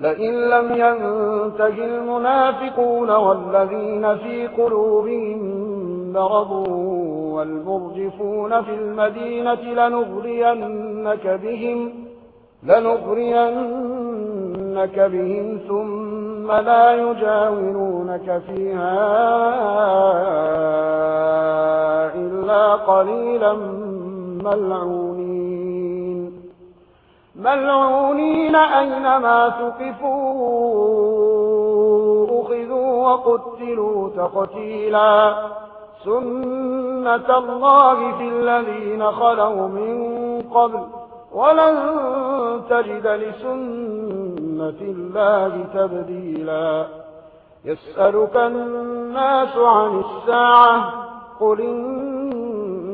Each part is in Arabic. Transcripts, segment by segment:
لئن لم ينتج المنافقون والذين في قلوبهم مرضوا والمرجفون في المدينة لنغرينك بهم, لنغرينك بهم ثم لا يجاورونك فيها إلا قليلا ملعونين. ملعونين أينما تقفوا أخذوا وقتلوا تقتيلا. سنة الله في الذين خلوا من قبل. ولن تجد لسنة الله تبديلا. يسألك الناس عن الساعة قل إن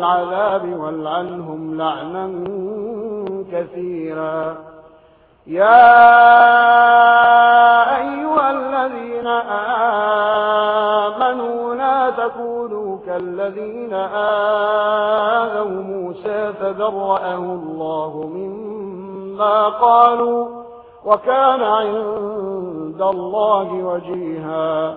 العذاب والعنهم لعنا كثيرا. يا أيها الذين آمنوا لا تكونوا كالذين آذوا موسى فذرأه الله مما قالوا وكان عند الله وجيها.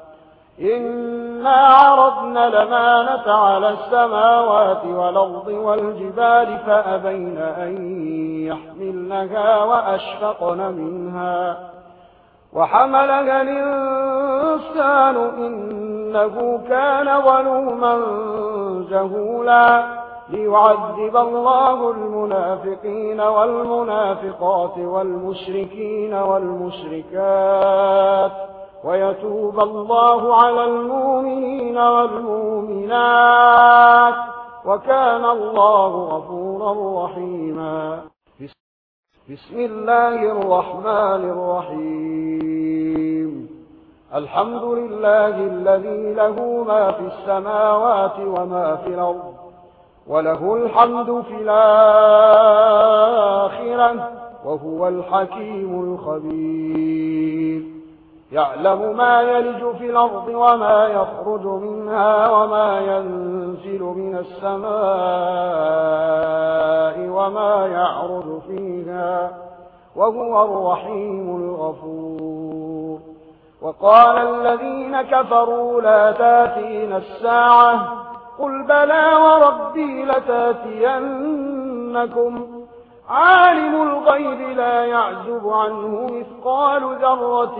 إنا عرضنا لمانة على السماوات والأرض والجبال فأبين أن يحملنها وأشفقن منها وحملها الإنسان إنه كان ظلوما جهولا ليعذب الله المنافقين والمنافقات والمشركين والمشركات ويتوب الله على المؤمنين والمؤمنات وكان الله غفورا رحيما. بسم الله الرحمن الرحيم. الحمد لله الذي له ما في السماوات وما في الأرض وله الحمد في الآخرة وهو الحكيم الخبير. يعلم ما يلج في الأرض وما يخرج منها وما ينزل من السماء وما يعرض فيها وهو الرحيم الغفور. وقال الذين كفروا لا تاتين الساعة قل بلى وربي لتأتينكم. عالم الغيب لا يعزب عنه مثقال ذرة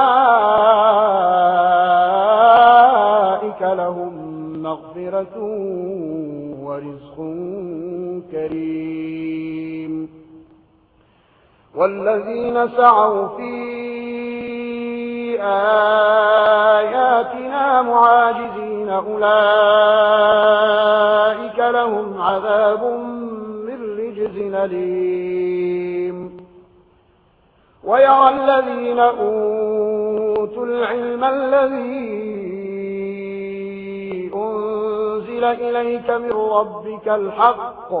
ورزق كريم. والذين سعوا في آياتنا معاجزين أولئك لهم عذاب من رجز نليم ويرى الذين أوتوا العلم الذين ينزل إليك من ربك الحق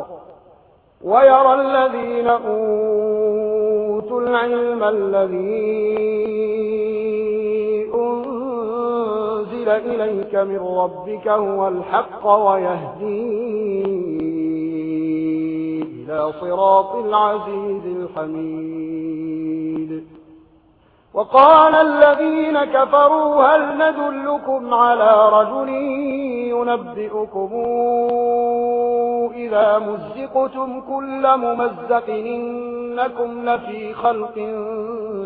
ويرى الذين أوتوا العلم الذي أنزل إليك من ربك هو الحق ويهدي إلى صراط العزيز الحميد وقال الذين كفروا هل ندلكم على رجل ينبئكم إذا مزقتم كل ممزق إنكم لفي خلق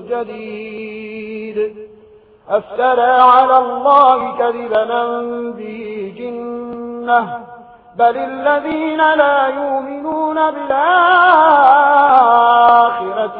جديد أفترى على الله كذبا به جنة بل الذين لا يؤمنون بالآخر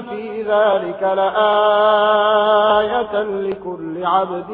في ذلك لآية لكل عبد